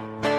Bye.